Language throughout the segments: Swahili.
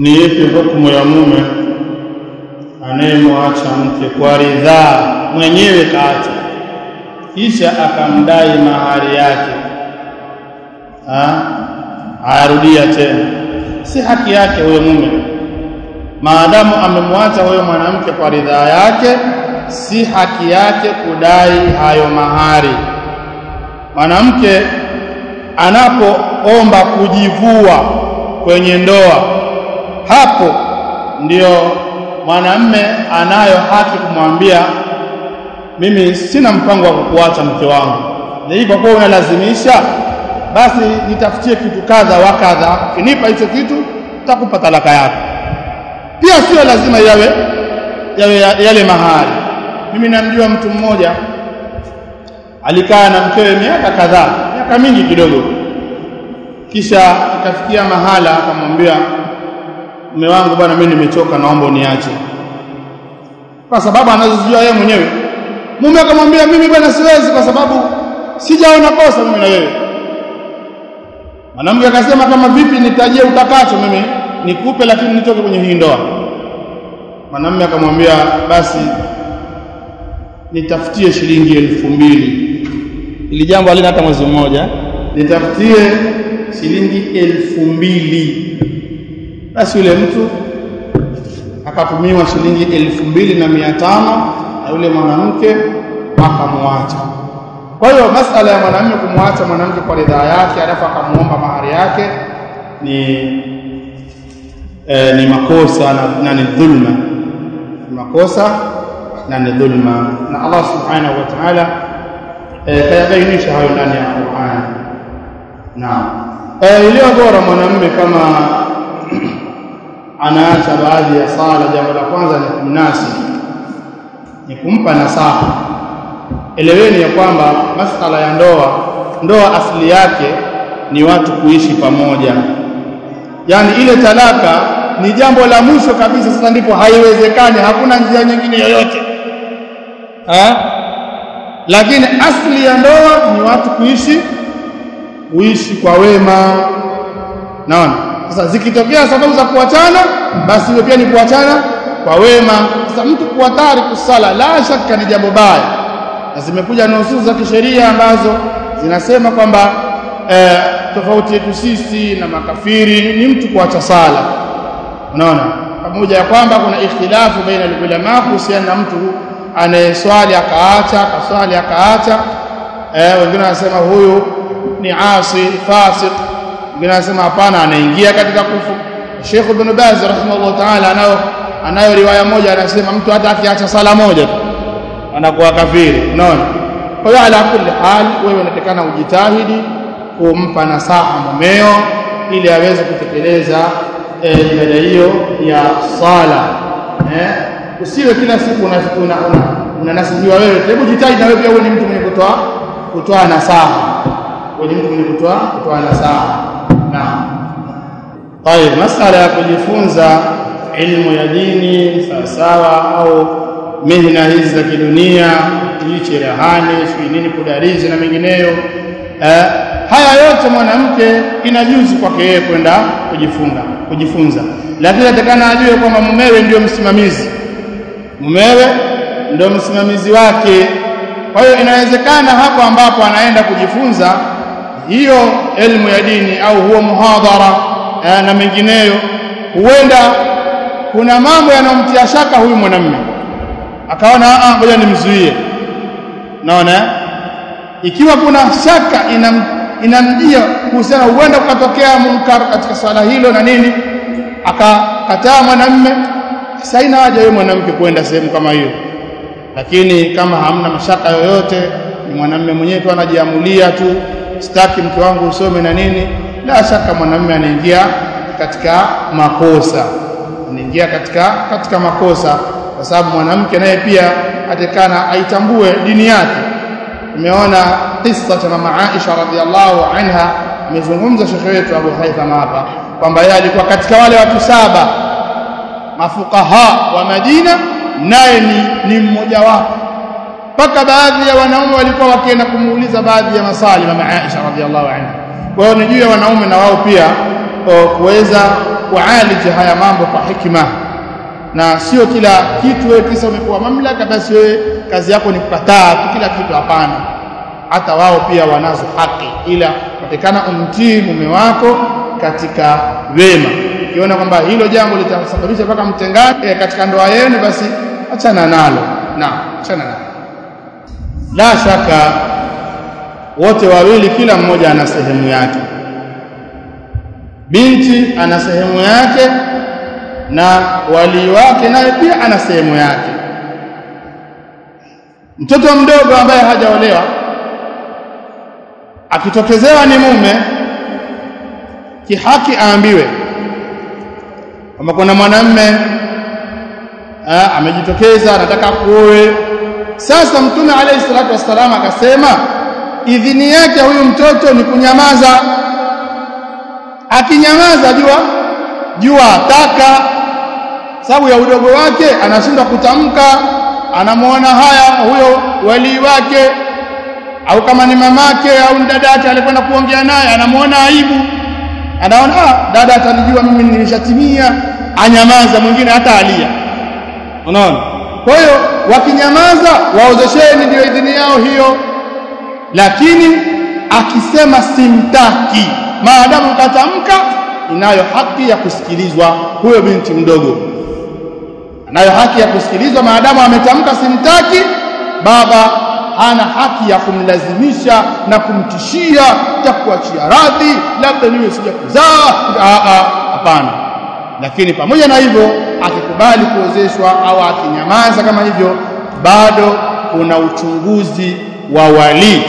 ni ipi hukumu ya mume anayemwacha mke kwa ridhaa mwenyewe kaacha. Kisha akamdai mahari yake. Ayarudia tena. Si haki yake huyo mume. Maadamu amemwacha huyo mwanamke kwa ridhaa yake si haki yake kudai hayo mahari. Mwanamke anapoomba kujivua kwenye ndoa hapo ndio mwanamme anayo haki kumwambia mimi sina mpango wa kukuacha mke wangu. Na kwa unalazimisha basi nitafutie kitu kadha wa kadha kinipa hicho kitu nitakupa talaka yako. Pia sio lazima yawe yawe yale mahali. Mimi namjua mtu mmoja alikaa na mkewe miaka kadhaa miaka mingi kidogo. Kisha ikafikia mahala akamwambia mume wangu bwana mimi nimechoka naomba uniache. Kwa sababu anazojua yeye mwenyewe. Mume akamwambia mimi bwana siwezi kwa sababu sijaona kosa mimi na wewe mwanamke akasema kama vipi nitajie utakacho mimi nikupe lakini nitoke kwenye hii ndoa. Mwanamume akamwambia basi nitafutie shilingi elfu mbili. Ili jambo halina hata mwezi mmoja. Nitafutie shilingi elfu mbili basi yule mtu akatumiwa shilingi elfu mbili na mia tano na yule mwanamke akamwacha. Kwa hiyo masala ya mwanamume kumwacha mwanamke kwa ridhaa yake alafu akamuomba mahari yake ni e, ni makosa na, na ni dhulma. Makosa na ni dhulma. Na Allah subhanahu wa ta'ala e, kayabainisha hayo ndani ya Qur'an. Naam. E, iliyo bora mwanamume kama anaacha baadhi ya sala jambo la kwanza ni kumnasi ni kumpa nasaha. Eleweni ya kwamba masala ya ndoa ndoa asili yake ni watu kuishi pamoja. Yani ile talaka ni jambo la mwisho kabisa sasa ndipo haiwezekani hakuna njia nyingine yoyote. Ha? lakini asili ya ndoa ni watu kuishi kuishi kwa wema. Naona sasa zikitokea sababu za kuachana basi hiyo pia ni kuachana kwa wema. Sasa mtu kuathari kusala la shaka ni jambo baya. Na zimekuja nususu za kisheria ambazo zinasema kwamba eh, tofauti yetu sisi na makafiri ni mtu kuacha sala. Unaona? Pamoja ya kwamba kuna ikhtilafu baina ulama kuhusiana na mtu anayeswali akaacha akaswali akaacha. Eh, wengine wanasema huyu ni asi fasik wengine wanasema hapana anaingia katika kufu. Sheikh Ibn Baz rahimahullah ta'ala anayo anayo riwaya moja anasema mtu hata akiacha sala moja tu anakuwa kafiri. Unaona? Kwa hiyo ala kulli hal wewe unatakana ujitahidi kumpa nasaha mumeo ili aweze kutekeleza ibada eh, hiyo ya sala. Eh? Usiwe kila siku una una unanasihiwa wewe. Hebu jitahidi na wewe pia uwe ni mtu mwenye kutoa kutoa nasaha. Uwe ni mtu mwenye kutoa kutoa nasaha طيب masala ya kujifunza ilmu ya dini sawasawa au mihna hizi za kidunia hii cherehani sijui nini kudarizi na mengineyo eh, haya yote mwanamke inajuzu kwake yeye kwenda kujifunga kujifunza lakini atakana ajue kwamba mumewe ndio msimamizi mumewe ndio msimamizi wake kwa hiyo inawezekana hapo ambapo anaenda kujifunza hiyo elimu ya dini au huo muhadhara eh, na mengineyo. Huenda kuna mambo yanomtia shaka huyu mwanamume. Akaona ah ngoja nimzuie. Naona ikiwa kuna shaka inam, inamjia kuhusiana huenda kukatokea munkar katika swala hilo na nini. Akakataa mwanamume. Saina haja yeye mwanamke kwenda sehemu kama hiyo. Lakini kama hamna mashaka yoyote ni mwanamume mwenyewe tu anajiamulia tu. Sitaki mke wangu usome na nini la shaka mwanamume anaingia katika makosa. Anaingia katika katika makosa. Kwa sababu mwanamke naye pia atakana aitambue dini yake. Umeona kisa cha mama Aisha radhiallahu anha. Amezungumza shekhe wetu Abu Haitham hapa kwamba yeye alikuwa katika wale watu saba. Mafukaha wa Madina naye ni, ni mmoja wapo. Mpaka baadhi ya wanaume walikuwa wakienda kumuuliza baadhi ya maswali mama Aisha radhiallahu anha kwa hiyo ni juu ya wanaume na wao pia kuweza kualiji haya mambo kwa hikima na sio kila kitu wewe kisa umepewa mamlaka basi wewe kazi yako ni kukataa kila kitu hapana. Hata wao pia wanazo haki ila patikana umtii mume wako katika wema. Ukiona kwamba hilo jambo litasababisha mpaka mtengane eh, katika ndoa yenu basi achana nalo. Na achana nalo. La shaka wote wawili kila mmoja ana sehemu yake. Binti ana sehemu yake na walii wake naye pia ana sehemu yake. Mtoto mdogo ambaye hajaolewa akitokezewa ni mume kihaki aambiwe kama kuna mwanamme amejitokeza anataka kuoe sasa mtume alayhi salatu wassalam akasema idhini yake huyu mtoto ni kunyamaza. Akinyamaza jua jua ataka. Sababu ya udogo wake anashindwa kutamka. Anamwona haya huyo walii wake. Au kama ni mamake au ni dada yake alikwenda kuongea naye anamwona aibu. Anaona ah dada atanijua mimi nilishatimia. Anyamaza mwingine hata alia. Unaona? Kwa hiyo wakinyamaza waozesheni ndio idhini yao hiyo lakini akisema simtaki maadamu katamka inayo haki ya kusikilizwa. Huyo binti mdogo anayo haki ya kusikilizwa maadamu ametamka simtaki baba hana haki ya kumlazimisha na kumtishia takuachia radhi labda niwe sija kuzaa hapana. Lakini pamoja na hivyo akikubali kuozeshwa au akinyamaza kama hivyo bado kuna uchunguzi wa walii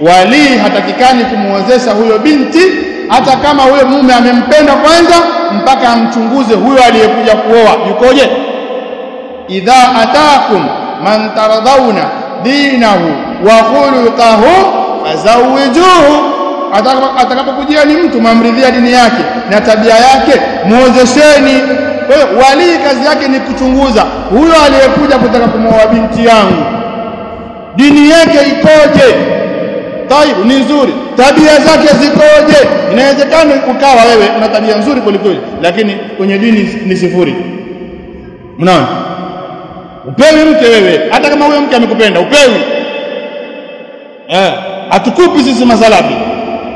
walii hatakikani kumuozesha huyo binti hata kama huyo mume amempenda kwanza mpaka amchunguze huyo aliyekuja kuoa. Yukoje? Idha atakum man taradhauna dinahu wa khuluquhu fazawijuhu atakapokujia ni mtu mamridhia dini yake na tabia yake muozesheni. Kwa hiyo walii kazi yake ni kuchunguza huyo aliyekuja kutaka kumwoa binti yangu. Dini yake ikoje taibu ni nzuri. Tabia zake zikoje? Inawezekana ukawa wewe una tabia nzuri kwelikweli lakini kwenye dini ni sifuri. Mnaona? Upewi mke wewe hata kama huyo mke amekupenda upewi. Eh hatukupi sisi masalabi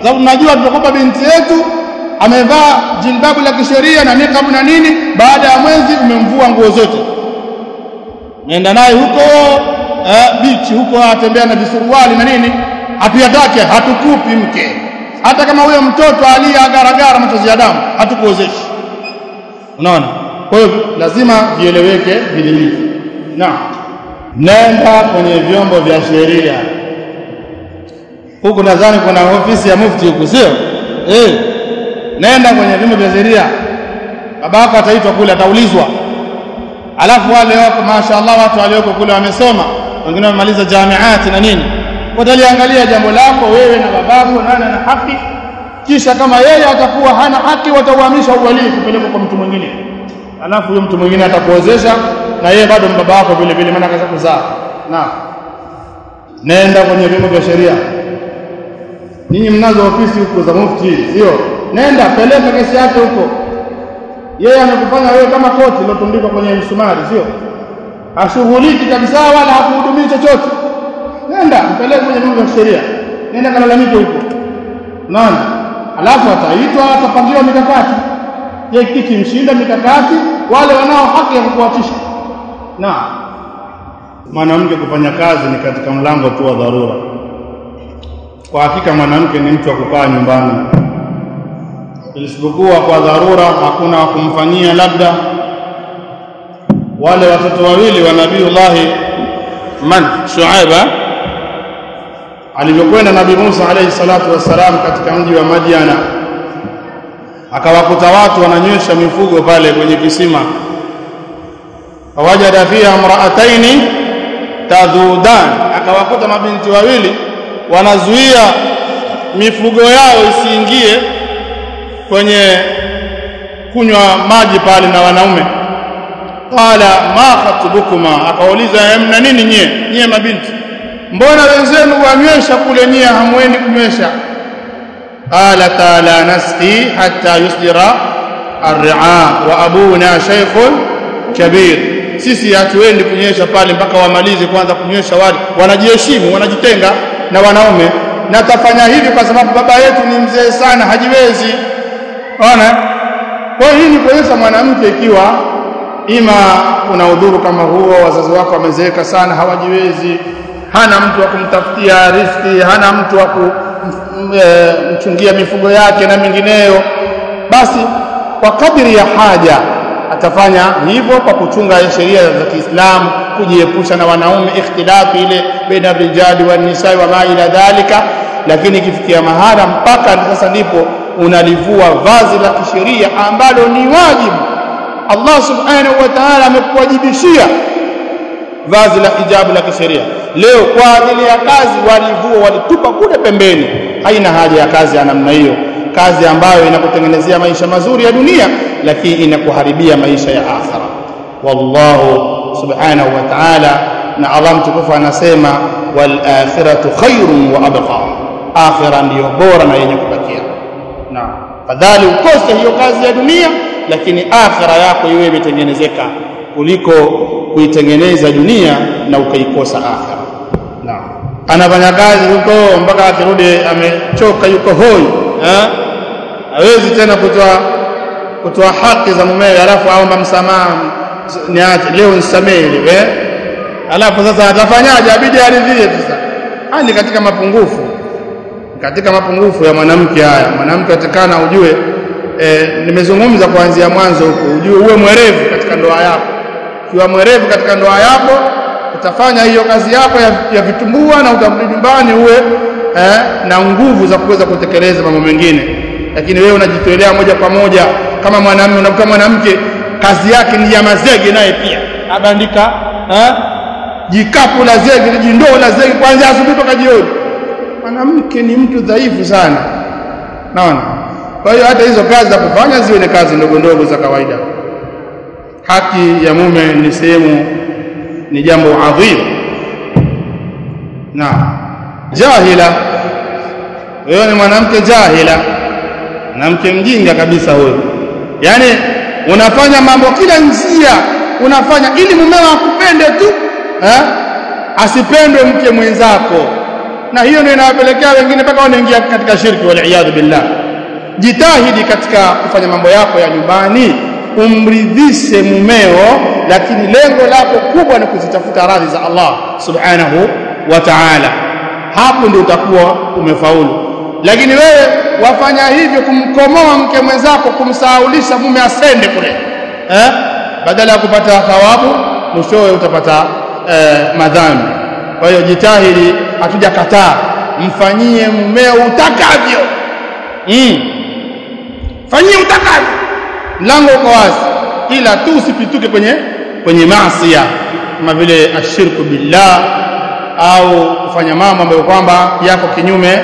sababu tunajua tutakupa binti yetu amevaa jilbabu la kisheria na niqab na nini baada ya mwezi umemvua nguo zote. Nenda naye huko eh, bichi huko atembea na visuruali na nini hatuyatake hatukupi mke. Hata kama huyo mtoto alia garagara machozi ya damu hatukuozeshi. Unaona? Kwa hiyo lazima vieleweke vilivyo na nenda kwenye vyombo vya sheria. Huku nadhani kuna ofisi ya mufti huku sio? Eh. Nenda kwenye vyombo vya sheria. Babako ataitwa kule ataulizwa. Alafu wale wako mashaallah watu walioko kule wamesoma. Wengine wamemaliza jamiati na nini wataliangalia jambo lako wewe na babako nani ana haki. Kisha kama yeye atakuwa hana haki watauhamisha uwalii kupeleka kwa mtu mwingine. Alafu huyo mtu mwingine atakuozesha na yeye bado mbaba wako vile vile maana kaza kuzaa. Na nenda kwenye vyombo vya sheria. Ninyi mnazo ofisi huko za mufti sio? Nenda peleka kesi yake huko. Yeye amekufanya wewe kama koti lilotundikwa kwenye msumari sio? Ashughuliki kabisa wala hakuhudumii chochote nenda mpeleke kwenye vyombo vya sheria. Nenda kalalamike huko. Unaona? Alafu ataitwa atapangiwa mikakati. Je kikimshinda mikakati? Wale wanao haki ya kukuachisha. Na mwanamke kufanya kazi ni katika mlango tu wa dharura. Kwa hakika mwanamke ni mtu wa kukaa nyumbani. Isipokuwa kwa dharura hakuna wa kumfanyia labda. Wale watoto wawili wa nabiiullahi man shuaiba alivyokwenda nabii Musa alayhi salatu wassalam katika mji wa Madiana akawakuta watu wananywesha mifugo pale kwenye kisima. Fawajada fiha imra'ataini tadhudan akawakuta mabinti wawili wanazuia mifugo yao isiingie kwenye kunywa maji pale na wanaume. Qala ma khatubukuma akauliza mna nini nyie? Nyie mabinti mbona wenzenu wanywesha kule nia hamwendi kunywesha? Qala taala nasqi hatta yusdira arra wa abuna shaykhun kabir. Sisi hatuendi kunywesha pale mpaka wamalize kwanza kunywesha wale. Wanajiheshimu wanajitenga na wanaume. Natafanya hivi kwa sababu baba yetu ni mzee sana hajiwezi. Ona? Kwa hiyo ni kuonyesha mwanamke ikiwa ima kuna udhuru kama huo wazazi wako wamezeeka sana hawajiwezi hana mtu wa kumtafutia riski hana mtu wa kumchungia mifugo yake na mingineyo. Basi kwa kadiri ya haja atafanya hivyo kwa kuchunga sheria za Kiislamu kujiepusha na wanaume ikhtilafi ile baina rijali wa nisai wa ma ila dhalika. Lakini ikifikia mahala mpaka sasa ndipo unalivua vazi la kisheria ambalo ni wajibu. Allah subhanahu wa ta'ala amekuwajibishia vazi la hijabu la kisheria leo kwa ajili ya kazi walivua walitupa kule pembeni. Haina haja ya kazi ya namna hiyo. Kazi ambayo inakutengenezea maisha mazuri ya dunia lakini inakuharibia maisha ya akhira wallahu subhanahu wa ta'ala na Allah mtukufu anasema wal akhiratu khairun wa abqa. Akhira ndiyo bora na yenye kubakia. Na fadhali ukose hiyo kazi ya dunia lakini akhira yako iwe imetengenezeka kuliko kuitengeneza dunia na ukaikosa akhira na anafanya kazi huko mpaka akirudi amechoka yuko hoi hawezi tena kutoa kutoa haki za mumewe alafu aomba msamaha niache leo nisamehe eh? Alafu sasa atafanyaje? Abidi aridhie sasa. Hali katika mapungufu katika mapungufu ya mwanamke haya. Mwanamke atakana ujue e, nimezungumza kuanzia mwanzo huko ujue uwe mwerevu katika ndoa yako. Ukiwa mwerevu katika ndoa yako utafanya hiyo kazi yako ya, ya vitumbua na utarudi nyumbani uwe eh, na nguvu za kuweza kutekeleza mambo mengine. Lakini wewe unajitolea moja kwa moja kama mwanamume unakuta mwanamke kazi yake ni ya mazege naye pia. Abandika eh, jikapu la zege jindoo la zege kuanzia asubuhi mpaka jioni. Mwanamke ni mtu dhaifu sana. Naona kwa hiyo hata hizo kazi za kufanya ziwe ni kazi ndogo ndogo za kawaida. Haki ya mume ni sehemu ni jambo adhim na jahila. Wewe ni mwanamke jahila. Mwanamke mjinga kabisa huyo yani unafanya mambo kila njia unafanya ili mumeo akupende tu eh? asipendwe mke mwenzako. Na hiyo ndio inawapelekea wengine mpaka wanaingia katika shirki wal billah. Jitahidi katika kufanya mambo yako ya nyumbani umridhishe mumeo lakini lengo lako kubwa ni kuzitafuta radhi za Allah subhanahu wa ta'ala. Hapo ndio utakuwa umefaulu. Lakini wewe wafanya hivyo kumkomoa mke mwenzako kumsahaulisha mume asende kule eh? Badala ya kupata thawabu mwishowe utapata eh, madhambi. Kwa hiyo jitahidi hatujakataa mfanyie mumeo utakavyo. Mm. fanyie utakavyo mlango uko wazi. Ila tu usipituke kwenye kwenye maasi kama vile ashirku billah au kufanya mambo ambayo kwamba yako kinyume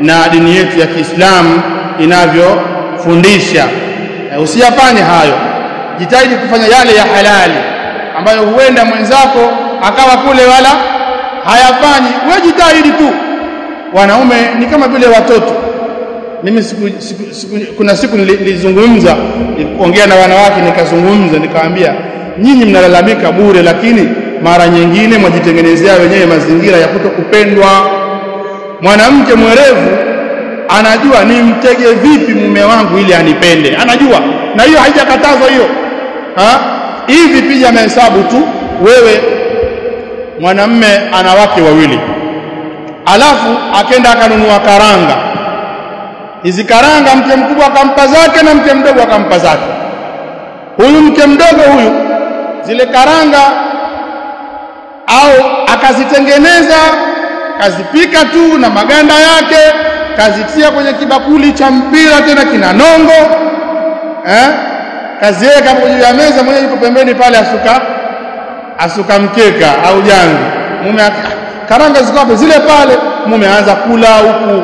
na dini yetu ya Kiislamu inavyofundisha. E, usiyafanye hayo. Jitahidi kufanya yale ya halali ambayo huenda mwenzako akawa kule wala hayafanyi. Wewe jitahidi tu. Wanaume ni kama vile watoto mimi siku, siku, siku, kuna siku nilizungumza kuongea na wanawake nikazungumza nikawaambia nyinyi mnalalamika bure lakini mara nyingine mwajitengenezea wenyewe mazingira ya kutokupendwa. Mwanamke mwerevu anajua nimtege vipi mume wangu ili anipende. Anajua. Na hiyo haijakatazwa hiyo. Hivi pija mahesabu tu wewe mwanamme ana wake wawili. Alafu akenda akanunua karanga hizi karanga mke mkubwa akampa zake na mke mdogo akampa zake. Huyu mke mdogo huyu zile karanga au akazitengeneza kazipika tu na maganda yake kazitia kwenye kibakuli cha mpira tena kina nongo eh? Kaziweka juu ya meza mwenyewe yuko pembeni pale asuka asuka mkeka au jangu mume karanga ziko zile pale mume aanza kula huku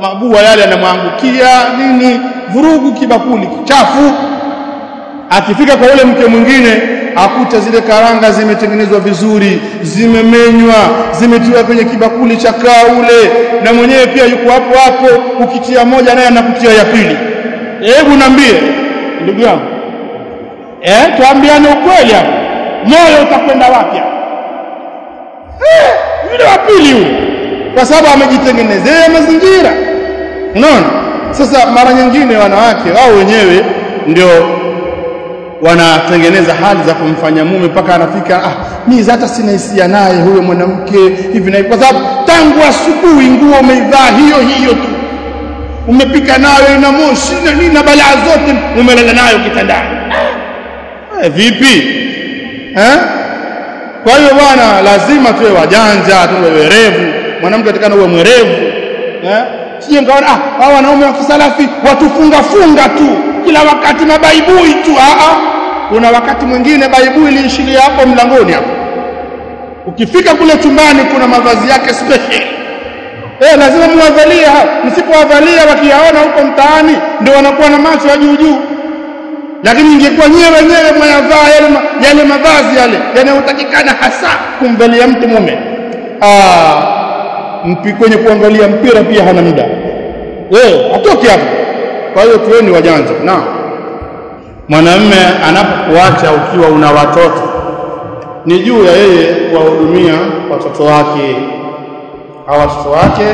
mabua yale yanamwangukia nini vurugu kibakuli kichafu. Akifika kwa yule mke mwingine akuta zile karanga zimetengenezwa vizuri zimemenywa zimetiwa kwenye kibakuli cha kaule na mwenyewe pia yuko hapo hapo ukitia moja naye anakutia ya pili. Hebu niambie ndugu yangu eh tuambiane ukweli hapo. Moyo utakwenda wapi eh yule wa pili yule kwa sababu amejitengenezea mazingira unaona sasa mara nyingine wanawake wao wenyewe ndio wanatengeneza hali za kumfanya mume mpaka anafika ah mimi hata sina hisia naye huyo mwanamke hivi na kwa sababu tangu asubuhi nguo umeivaa hiyo hiyo tu. Umepika nayo na moshi na nini na balaa zote umelala nayo kitandani. Eh, vipi? Eh? Kwa hiyo bwana lazima tuwe wajanja tuwe werevu. Mwanamke atakana uwe mwerevu. Eh sije ngaona ah hao wanaume wa kisalafi watufunga funga tu. Kila wakati mabaibui tu ah a kuna wakati mwingine baibui liishilia hapo mlangoni hapo. Ukifika kule chumbani kuna mavazi yake special. Eh lazima muwavalie msipowavalia wakiyaona huko mtaani ndio wanakuwa na macho ya juu juu. Lakini ingekuwa nyewe wenyewe mwayavaa yale, yale mavazi yale yanayotakikana hasa kumvalia mtu mume. Ah kwenye kuangalia mpira pia hana muda. Wewe atoki hapo. Kwa hiyo tuweni wajanja. Na mwanamume anapokuacha ukiwa una watoto ni juu ya yeye kuwahudumia watoto wake. Hawa watoto wake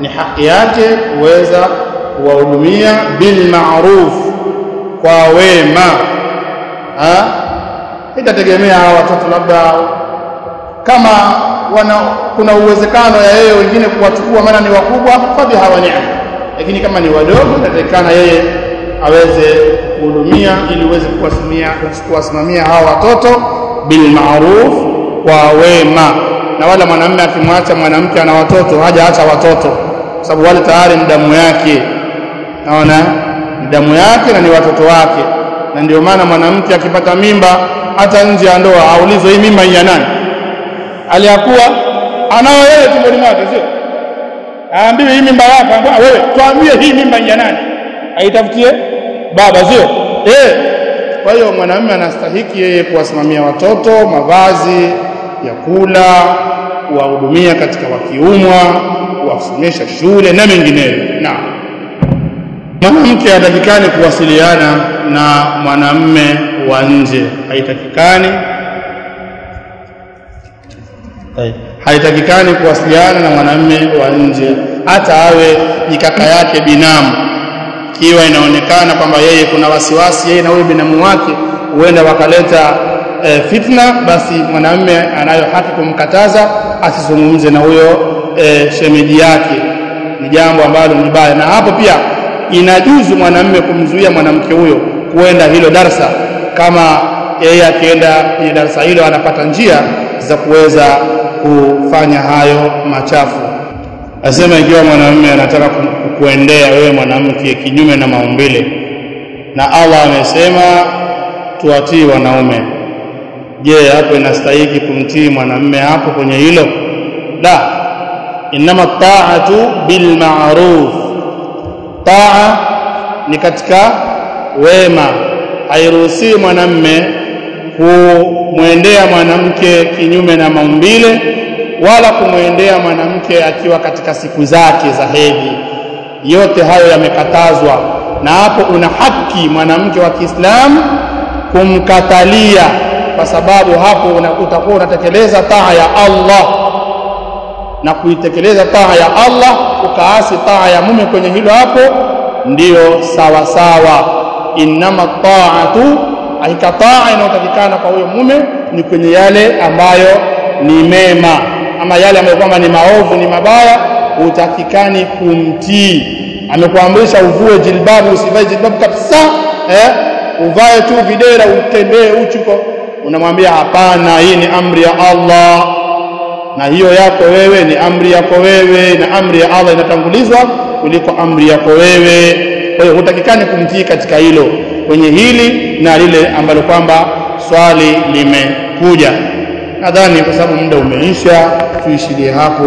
ni haki yake kuweza kuwahudumia bil ma'ruf kwa wema. Itategemea hawa watoto labda kama wana kuna uwezekano ya yeye wengine kuwachukua maana ni wakubwa fabiha hawa ni'am lakini kama ni wadogo inatakikana yeye aweze kuhudumia ili uweze kuwasimamia hawa watoto bil ma'ruf kwa wema. Na wala mwanamume akimwacha mwanamke ana watoto hajaacha watoto. Kwa sababu wale tayari ni damu yake. Naona? Ni damu yake na ni watoto wake. Na ndio maana mwanamke akipata mimba hata nje ya ndoa aulizwe hii mimba ni ya nani aliyakuwa anao yeye tumboni mwake sio? Aambiwe hii mimba yako ambaye wewe tuambie hii mimba ya nani? Aitafutie baba sio? Eh. Kwa hiyo mwanamume anastahiki yeye kuwasimamia watoto mavazi ya kula kuwahudumia katika wakiumwa kuwasomesha shule na mengineyo. Na mwanamke hatakikani kuwasiliana na mwanamme wa nje haitakikani haitakikani kuwasiliana na mwanamume wa nje hata awe ni kaka yake binamu. Ikiwa inaonekana kwamba yeye kuna wasiwasi yeye na huyo binamu wake huenda wakaleta e, fitna basi mwanamume anayo haki kumkataza asizungumze na huyo e, shemeji yake. Ni jambo ambalo ni baya. Na hapo pia inajuzu mwanamume kumzuia mwanamke huyo kuenda hilo darsa. Kama yeye akienda kwenye darasa hilo anapata njia za kuweza kufanya hayo machafu. Asema ikiwa mwanamume anataka kuendea wewe mwanamke kinyume na maumbile na Allah amesema tuatii wanaume. Je hapo inastahili kumtii mwanamume hapo kwenye hilo? La. Inama ta'atu bil ma'ruf. Taa ni katika wema. Hairuhusi mwanamume kumwendea mwanamke kinyume na maumbile wala kumwendea mwanamke akiwa katika siku zake za hedhi. Yote hayo yamekatazwa na hapo una haki mwanamke wa Kiislamu kumkatalia kwa sababu hapo utakuwa unatekeleza taa ya Allah. Na kuitekeleza taa ya Allah ukaasi taa ya mume kwenye hilo hapo ndiyo sawa sawa innama ta'atu hakika taa inayotakikana kwa huyo mume ni kwenye yale ambayo ni mema. Ama yale ambayo kwamba ni maovu ni mabaya hutakikani kumtii. Amekuamrisha uvue jilbabu usivae jilbabu kabisa eh? Uvae tu videra utembee uchuko unamwambia hapana hii ni amri ya Allah. Na hiyo yako wewe ni amri yako wewe na amri ya Allah inatangulizwa kuliko amri yako wewe. Kwa hiyo hutakikani kumtii katika hilo kwenye hili na lile ambalo kwamba swali limekuja. Nadhani kwa sababu muda umeisha tuishilie hapo.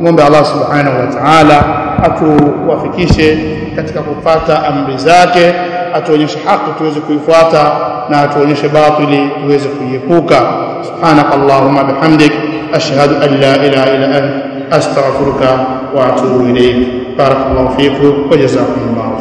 Muombe Allah subhanahu wa ta'ala atuwafikishe katika kupata amri zake atuonyeshe haki tuweze kuifuata na atuonyeshe batili tuweze kuiepuka. Subhanakallahumma bihamdik ashhadu an la ilaha illa anta astaghfiruka wa atubu ilayk. Barakallahu fikum wa jazakumullahu